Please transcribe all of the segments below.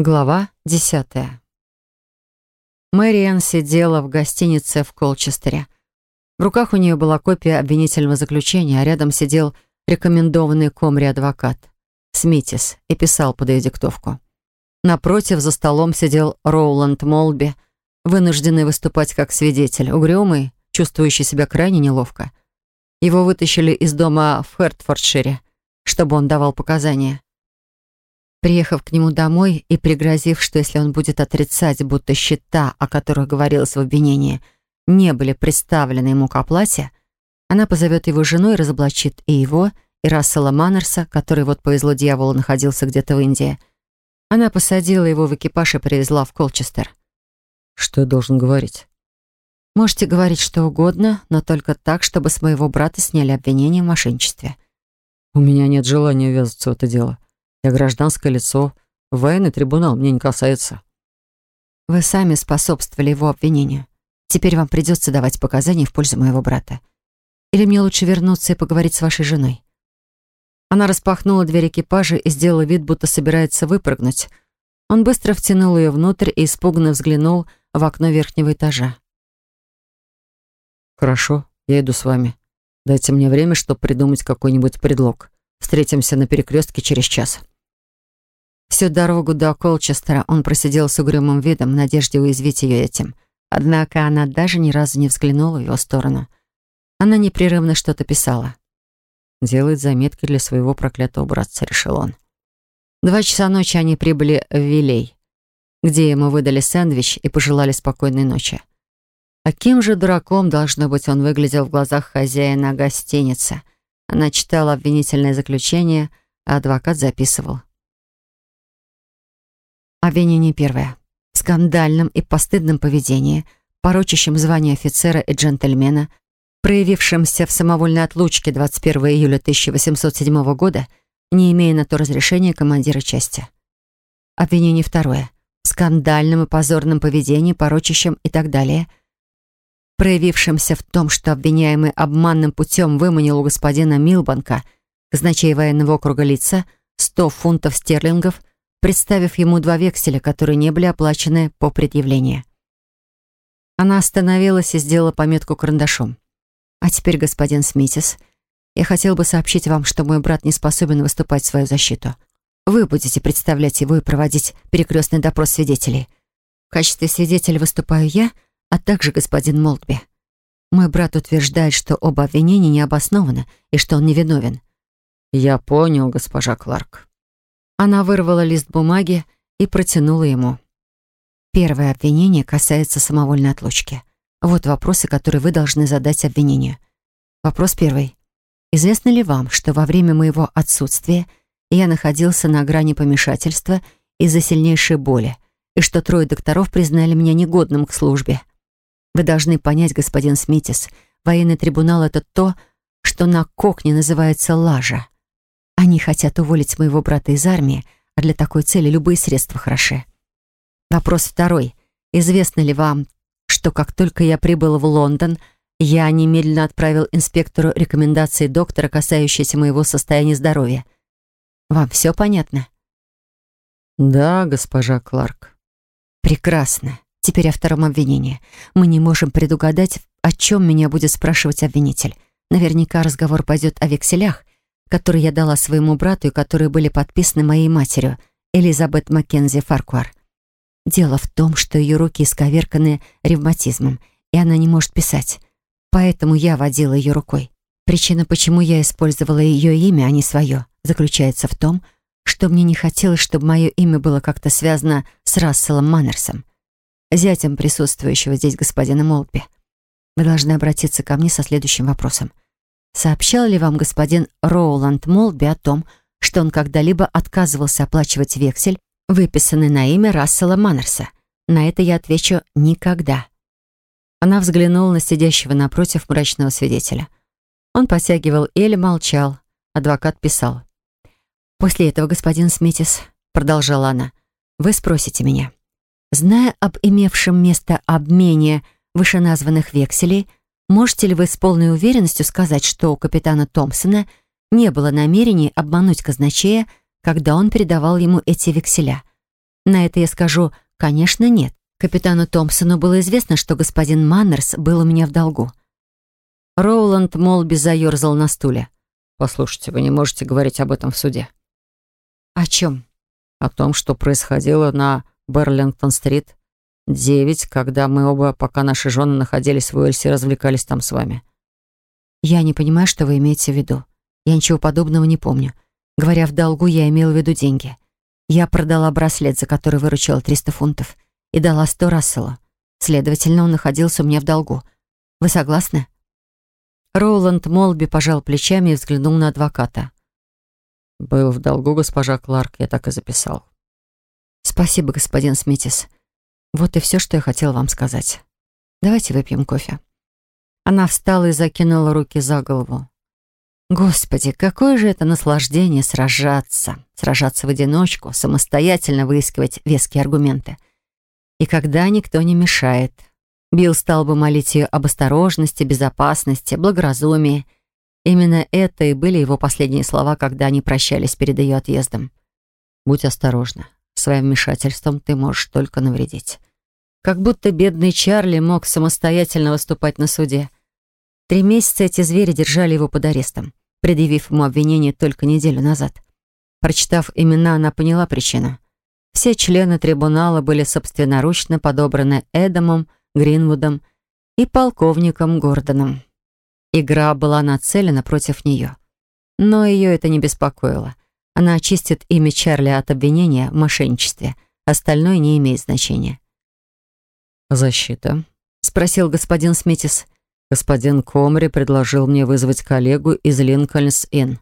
Глава десятая. Мэриан сидела в гостинице в Колчестере. В руках у нее была копия обвинительного заключения, а рядом сидел рекомендованный Комри адвокат Смитис и писал под ее диктовку. Напротив за столом сидел Роуланд Молби, вынужденный выступать как свидетель, угрюмый, чувствующий себя крайне неловко. Его вытащили из дома в Хертфордшире, чтобы он давал показания. Приехав к нему домой и пригрозив, что если он будет отрицать, будто счета, о которых говорилось в обвинении, не были представлены ему к оплате, она позовет его жену и разоблачит и его, и Рассела Маннерса, который, вот повезло дьяволу, находился где-то в Индии. Она посадила его в экипаж и привезла в Колчестер. «Что я должен говорить?» «Можете говорить что угодно, но только так, чтобы с моего брата сняли обвинение в мошенничестве». «У меня нет желания ввязаться в это дело». Я гражданское лицо. Военный трибунал мне не касается. Вы сами способствовали его обвинению. Теперь вам придется давать показания в пользу моего брата. Или мне лучше вернуться и поговорить с вашей женой?» Она распахнула дверь экипажа и сделала вид, будто собирается выпрыгнуть. Он быстро втянул ее внутрь и испуганно взглянул в окно верхнего этажа. «Хорошо, я иду с вами. Дайте мне время, чтобы придумать какой-нибудь предлог. Встретимся на перекрестке через час». Всю дорогу до Колчестера он просидел с угрюмым видом в надежде уязвить ее этим. Однако она даже ни разу не взглянула в его сторону. Она непрерывно что-то писала. «Делает заметки для своего проклятого братца», — решил он. Два часа ночи они прибыли в Вилей, где ему выдали сэндвич и пожелали спокойной ночи. Каким же дураком, должно быть, он выглядел в глазах хозяина гостиницы. Она читала обвинительное заключение, а адвокат записывал. Обвинение первое. В скандальном и постыдном поведении, порочащем звание офицера и джентльмена, проявившемся в самовольной отлучке 21 июля 1807 года, не имея на то разрешения командира части. Обвинение второе. В скандальном и позорном поведении, порочащем и так далее, проявившемся в том, что обвиняемый обманным путем выманил у господина Милбанка, казначей военного округа лица, 100 фунтов стерлингов представив ему два векселя, которые не были оплачены по предъявлению. Она остановилась и сделала пометку карандашом. «А теперь, господин Смитис, я хотел бы сообщить вам, что мой брат не способен выступать в свою защиту. Вы будете представлять его и проводить перекрестный допрос свидетелей. В качестве свидетеля выступаю я, а также господин Молтби. Мой брат утверждает, что оба обвинения не обоснованы и что он невиновен». «Я понял, госпожа Кларк», она вырвала лист бумаги и протянула ему. Первое обвинение касается самовольной отлучки. Вот вопросы, которые вы должны задать обвинению. Вопрос первый. Известно ли вам, что во время моего отсутствия я находился на грани помешательства из-за сильнейшей боли, и что трое докторов признали меня негодным к службе? Вы должны понять, господин Смитис, военный трибунал — это то, что на кокне называется лажа. Они хотят уволить моего брата из армии, а для такой цели любые средства хороши. Вопрос второй. Известно ли вам, что как только я прибыл в Лондон, я немедленно отправил инспектору рекомендации доктора, касающиеся моего состояния здоровья? Вам все понятно? Да, госпожа Кларк. Прекрасно. Теперь о втором обвинении. Мы не можем предугадать, о чем меня будет спрашивать обвинитель. Наверняка разговор пойдет о векселях, которые я дала своему брату и которые были подписаны моей матерью, Элизабет Маккензи Фаркуар. Дело в том, что ее руки исковерканы ревматизмом, и она не может писать. Поэтому я водила ее рукой. Причина, почему я использовала ее имя, а не свое, заключается в том, что мне не хотелось, чтобы мое имя было как-то связано с Расселом Маннерсом, зятем присутствующего здесь господина Молтби. Вы должны обратиться ко мне со следующим вопросом. Сообщал ли вам господин Роуланд Молби о том, что он когда-либо отказывался оплачивать вексель, выписанный на имя Рассела Маннерса? На это я отвечу «никогда». Она взглянула на сидящего напротив мрачного свидетеля. Он потягивал или молчал. Адвокат писал. «После этого, господин Смитис, — продолжала она, — вы спросите меня, зная об имевшем место обмене вышеназванных векселей, Можете ли вы с полной уверенностью сказать, что у капитана Томпсона не было намерений обмануть казначея, когда он передавал ему эти векселя? На это я скажу «конечно, нет». Капитану Томпсону было известно, что господин Маннерс был у меня в долгу. Роуланд Молби заерзал на стуле. «Послушайте, вы не можете говорить об этом в суде». «О чем?» «О том, что происходило на Берлингтон-стрит, девять, когда мы оба, пока наши жены находились в Уэльсе, развлекались там с вами». «Я не понимаю, что вы имеете в виду. Я ничего подобного не помню. Говоря в долгу, я имела в виду деньги. Я продала браслет, за который выручила 300 фунтов, и дала 100 Расселу. Следовательно, он находился у меня в долгу. Вы согласны?» Роуланд Молби пожал плечами и взглянул на адвоката. «Был в долгу, госпожа Кларк, я так и записал». «Спасибо, господин Смитис. Вот и все, что я хотела вам сказать. Давайте выпьем кофе». Она встала и закинула руки за голову. Господи, какое же это наслаждение сражаться, сражаться в одиночку, самостоятельно выискивать веские аргументы. И когда никто не мешает. Билл стал бы молить ее об осторожности, безопасности, благоразумии. Именно это и были его последние слова, когда они прощались перед ее отъездом. «Будь осторожна. Своим вмешательством ты можешь только навредить». Как будто бедный Чарли мог самостоятельно выступать на суде. Три месяца эти звери держали его под арестом предъявив ему обвинение только неделю назад. Прочитав имена, она поняла причину. Все члены трибунала были собственноручно подобраны Эдамом, Гринвудом и полковником Гордоном. Игра была нацелена против нее. Но ее это не беспокоило. Она очистит имя Чарли от обвинения в мошенничестве. Остальное не имеет значения. «Защита?» — спросил господин Смитис. Господин Комри предложил мне вызвать коллегу из Линкольнс-Инн.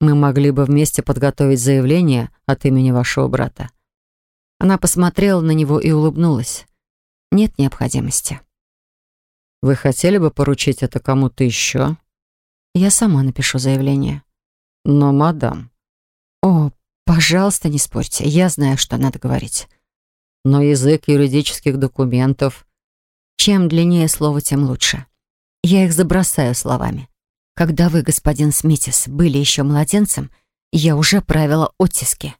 Мы могли бы вместе подготовить заявление от имени вашего брата. Она посмотрела на него и улыбнулась. Нет необходимости. Вы хотели бы поручить это кому-то еще? Я сама напишу заявление. Но, мадам... О, пожалуйста, не спорьте. Я знаю, что надо говорить. Но язык юридических документов... Чем длиннее слово, тем лучше. Я их забросаю словами. Когда вы, господин Смитис, были еще младенцем, я уже правила оттиски.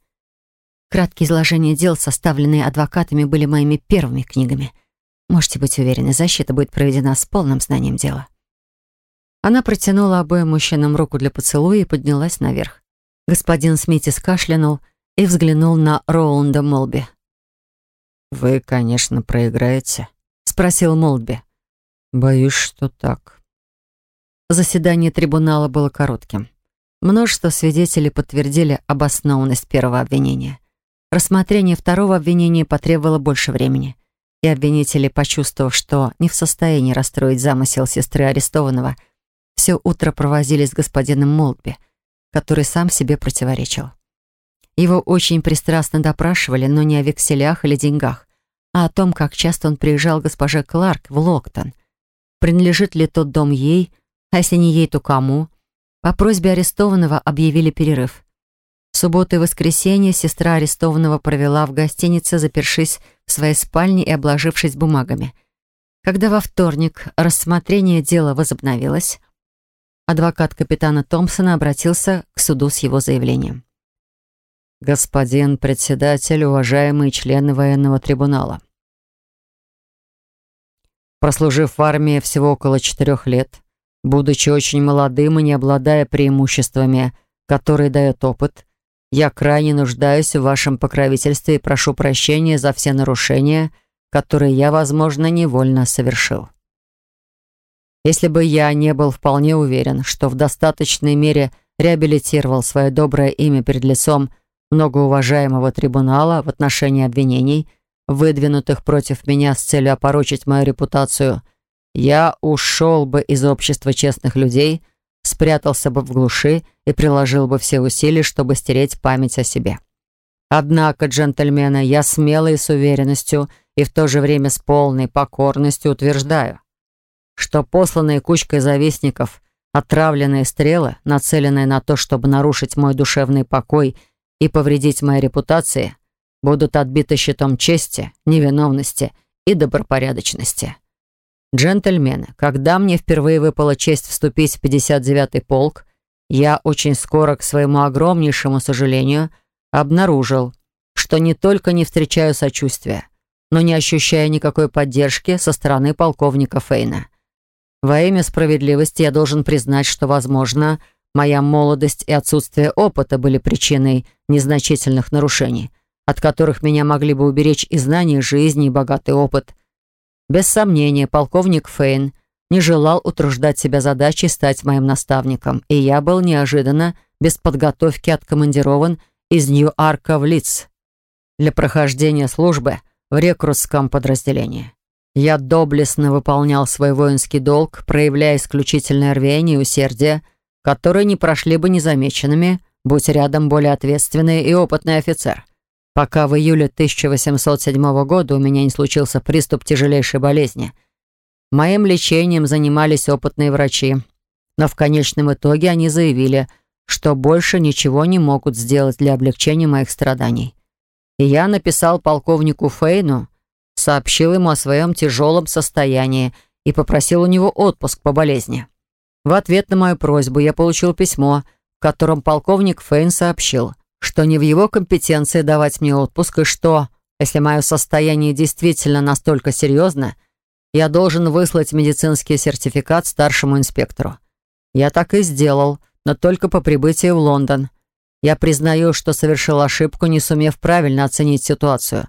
Краткие изложения дел, составленные адвокатами, были моими первыми книгами. Можете быть уверены, защита будет проведена с полным знанием дела. Она протянула обоим мужчинам руку для поцелуя и поднялась наверх. Господин Смитис кашлянул и взглянул на Роунда Молби. «Вы, конечно, проиграете», — спросил Молби. Боюсь, что так. Заседание трибунала было коротким. Множество свидетелей подтвердили обоснованность первого обвинения. Рассмотрение второго обвинения потребовало больше времени, и обвинители, почувствовав, что не в состоянии расстроить замысел сестры арестованного, все утро провозились с господином Молдби, который сам себе противоречил. Его очень пристрастно допрашивали, но не о векселях или деньгах, а о том, как часто он приезжал к госпоже Кларк в Локтон – принадлежит ли тот дом ей, а если не ей, то кому. По просьбе арестованного объявили перерыв. В субботу и воскресенье сестра арестованного провела в гостинице, запершись в своей спальне и обложившись бумагами. Когда во вторник рассмотрение дела возобновилось, адвокат капитана Томпсона обратился к суду с его заявлением. «Господин председатель, уважаемые члены военного трибунала, прослужив в армии всего около четырех лет, будучи очень молодым и не обладая преимуществами, которые дает опыт, я крайне нуждаюсь в вашем покровительстве и прошу прощения за все нарушения, которые я, возможно, невольно совершил. Если бы я не был вполне уверен, что в достаточной мере реабилитировал свое доброе имя перед лицом многоуважаемого трибунала в отношении обвинений – выдвинутых против меня с целью опорочить мою репутацию, я ушел бы из общества честных людей, спрятался бы в глуши и приложил бы все усилия, чтобы стереть память о себе. Однако, джентльмены, я смело и с уверенностью и в то же время с полной покорностью утверждаю, что посланные кучкой завистников отравленные стрелы, нацеленные на то, чтобы нарушить мой душевный покой и повредить моей репутации – будут отбиты щитом чести, невиновности и добропорядочности. Джентльмены, когда мне впервые выпала честь вступить в 59-й полк, я очень скоро, к своему огромнейшему сожалению, обнаружил, что не только не встречаю сочувствия, но не ощущаю никакой поддержки со стороны полковника Фейна. Во имя справедливости я должен признать, что, возможно, моя молодость и отсутствие опыта были причиной незначительных нарушений, от которых меня могли бы уберечь и знания жизни, и богатый опыт. Без сомнения, полковник Фейн не желал утруждать себя задачей стать моим наставником, и я был неожиданно, без подготовки, откомандирован из Нью-Арка в Лидс для прохождения службы в рекрутском подразделении. Я доблестно выполнял свой воинский долг, проявляя исключительное рвение и усердие, которые не прошли бы незамеченными, будь рядом более ответственный и опытный офицер. Пока в июле 1807 года у меня не случился приступ тяжелейшей болезни. Моим лечением занимались опытные врачи, но в конечном итоге они заявили, что больше ничего не могут сделать для облегчения моих страданий. И я написал полковнику Фейну, сообщил ему о своем тяжелом состоянии и попросил у него отпуск по болезни. В ответ на мою просьбу я получил письмо, в котором полковник Фейн сообщил, что не в его компетенции давать мне отпуск и что, если мое состояние действительно настолько серьезно, я должен выслать медицинский сертификат старшему инспектору. Я так и сделал, но только по прибытии в Лондон. Я признаю, что совершил ошибку, не сумев правильно оценить ситуацию.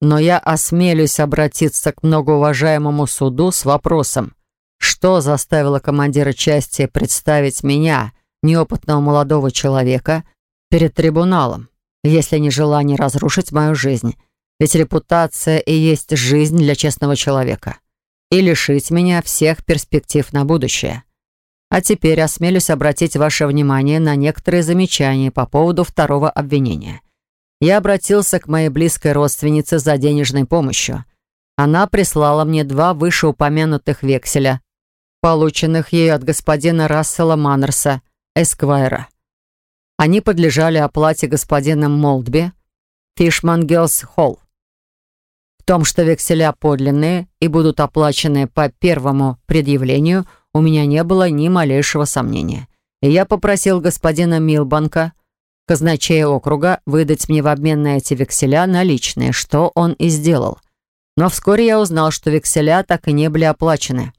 Но я осмелюсь обратиться к многоуважаемому суду с вопросом, что заставило командира части представить меня, неопытного молодого человека, перед трибуналом, если не желание разрушить мою жизнь, ведь репутация и есть жизнь для честного человека, и лишить меня всех перспектив на будущее. А теперь осмелюсь обратить ваше внимание на некоторые замечания по поводу второго обвинения. Я обратился к моей близкой родственнице за денежной помощью. Она прислала мне два вышеупомянутых векселя, полученных ею от господина Рассела Маннерса, Эсквайра. Они подлежали оплате господином Молдби, Фишмангелс Холл. В том, что векселя подлинные и будут оплачены по первому предъявлению, у меня не было ни малейшего сомнения. И я попросил господина Милбанка, казначея округа, выдать мне в обмен на эти векселя наличные, что он и сделал. Но вскоре я узнал, что векселя так и не были оплачены.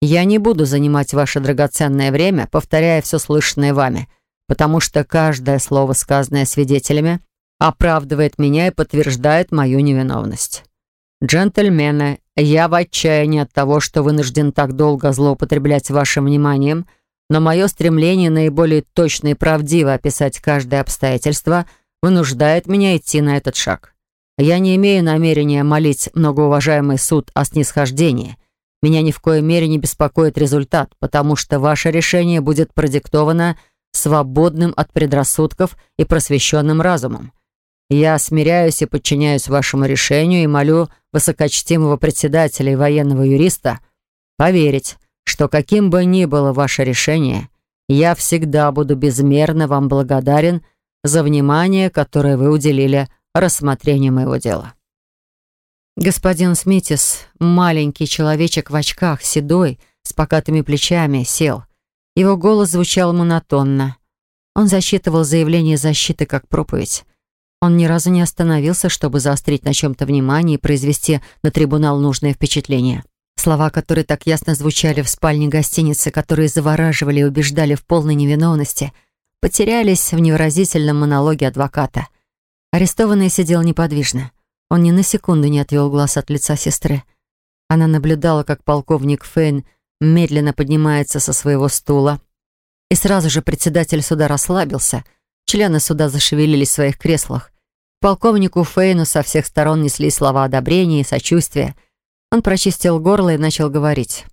Я не буду занимать ваше драгоценное время, повторяя все слышанное вами, потому что каждое слово, сказанное свидетелями, оправдывает меня и подтверждает мою невиновность. Джентльмены, я в отчаянии от того, что вынужден так долго злоупотреблять вашим вниманием, но мое стремление наиболее точно и правдиво описать каждое обстоятельство вынуждает меня идти на этот шаг. Я не имею намерения молить многоуважаемый суд о снисхождении, меня ни в коей мере не беспокоит результат, потому что ваше решение будет продиктовано свободным от предрассудков и просвещенным разумом. Я смиряюсь и подчиняюсь вашему решению и молю высокочтимого председателя и военного юриста поверить, что каким бы ни было ваше решение, я всегда буду безмерно вам благодарен за внимание, которое вы уделили рассмотрению моего дела. Господин Смитис, маленький человечек в очках, седой, с покатыми плечами, сел. Его голос звучал монотонно. Он засчитывал заявление защиты как проповедь. Он ни разу не остановился, чтобы заострить на чем-то внимание и произвести на трибунал нужное впечатление. Слова, которые так ясно звучали в спальне гостиницы, которые завораживали и убеждали в полной невиновности, потерялись в невыразительном монологе адвоката. Арестованный сидел неподвижно. Он ни на секунду не отвел глаз от лица сестры. Она наблюдала, как полковник Фейн медленно поднимается со своего стула. И сразу же председатель суда расслабился. Члены суда зашевелились в своих креслах. Полковнику Фейну со всех сторон несли слова одобрения и сочувствия. Он прочистил горло и начал говорить.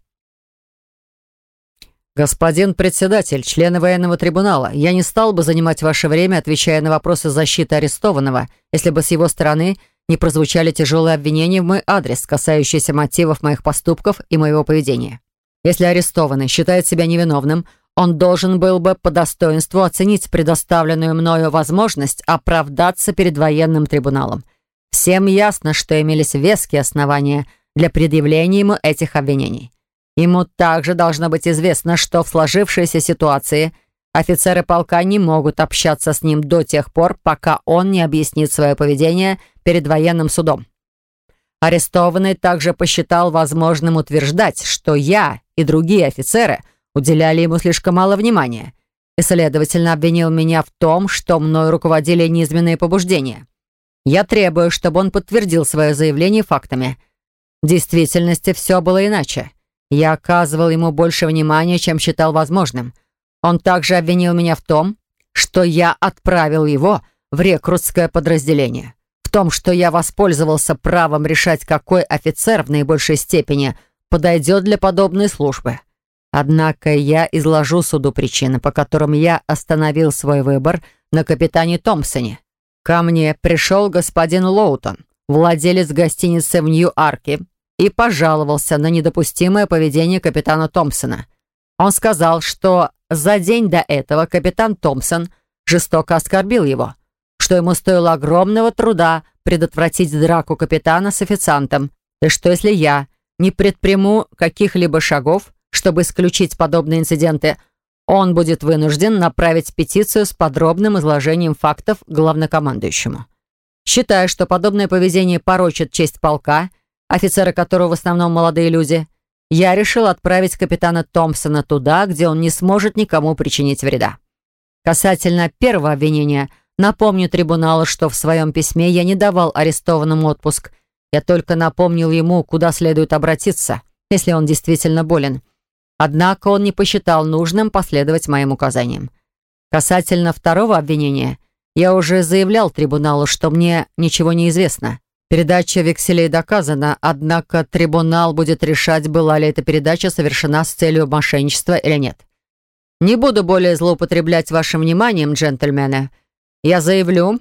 «Господин председатель, члены военного трибунала, я не стал бы занимать ваше время, отвечая на вопросы защиты арестованного, если бы с его стороны не прозвучали тяжелые обвинения в мой адрес, касающиеся мотивов моих поступков и моего поведения. Если арестованный считает себя невиновным, он должен был бы по достоинству оценить предоставленную мною возможность оправдаться перед военным трибуналом. Всем ясно, что имелись веские основания для предъявления ему этих обвинений. Ему также должно быть известно, что в сложившейся ситуации Офицеры полка не могут общаться с ним до тех пор, пока он не объяснит свое поведение перед военным судом. Арестованный также посчитал возможным утверждать, что я и другие офицеры уделяли ему слишком мало внимания и, следовательно, обвинил меня в том, что мною руководили низменные побуждения. Я требую, чтобы он подтвердил свое заявление фактами. В действительности все было иначе. Я оказывал ему больше внимания, чем считал возможным. Он также обвинил меня в том, что я отправил его в рекрутское подразделение. В том, что я воспользовался правом решать, какой офицер в наибольшей степени подойдет для подобной службы. Однако я изложу суду причины, по которым я остановил свой выбор на капитане Томпсоне. Ко мне пришел господин Лоутон, владелец гостиницы в Нью-Арке, и пожаловался на недопустимое поведение капитана Томпсона. Он сказал, что за день до этого капитан Томпсон жестоко оскорбил его, что ему стоило огромного труда предотвратить драку капитана с официантом, и что если я не предприму каких-либо шагов, чтобы исключить подобные инциденты, он будет вынужден направить петицию с подробным изложением фактов главнокомандующему. Считая, что подобное поведение порочит честь полка, офицеры которого в основном молодые люди, я решил отправить капитана Томпсона туда, где он не сможет никому причинить вреда. Касательно первого обвинения, напомню трибуналу, что в своем письме я не давал арестованному отпуск. Я только напомнил ему, куда следует обратиться, если он действительно болен. Однако он не посчитал нужным последовать моим указаниям. Касательно второго обвинения, я уже заявлял трибуналу, что мне ничего не известно. Передача векселей доказана, однако трибунал будет решать, была ли эта передача совершена с целью мошенничества или нет. Не буду более злоупотреблять вашим вниманием, джентльмены. Я заявлю,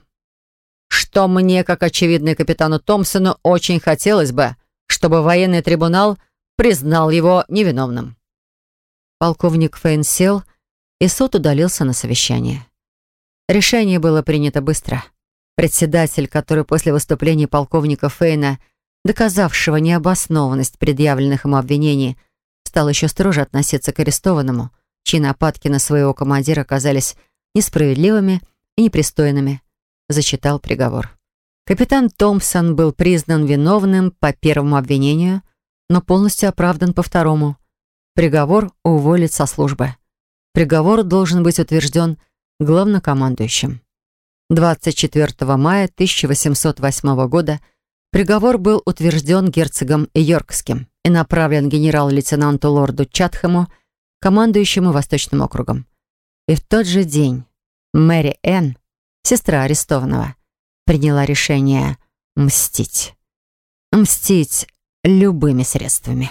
что мне, как очевидный капитану Томпсону, очень хотелось бы, чтобы военный трибунал признал его невиновным. Полковник Фейн сел, и суд удалился на совещание. Решение было принято быстро. Председатель, который после выступления полковника Фейна, доказавшего необоснованность предъявленных ему обвинений, стал еще строже относиться к арестованному, чьи нападки на своего командира оказались несправедливыми и непристойными, зачитал приговор. Капитан Томпсон был признан виновным по первому обвинению, но полностью оправдан по второму – Приговор уволить со службы. Приговор должен быть утвержден главнокомандующим. 24 мая 1808 года приговор был утвержден герцогом Йоркским и направлен генерал-лейтенанту лорду Чатхэму, командующему Восточным округом. И в тот же день Мэри Энн, сестра арестованного, приняла решение мстить. Мстить любыми средствами.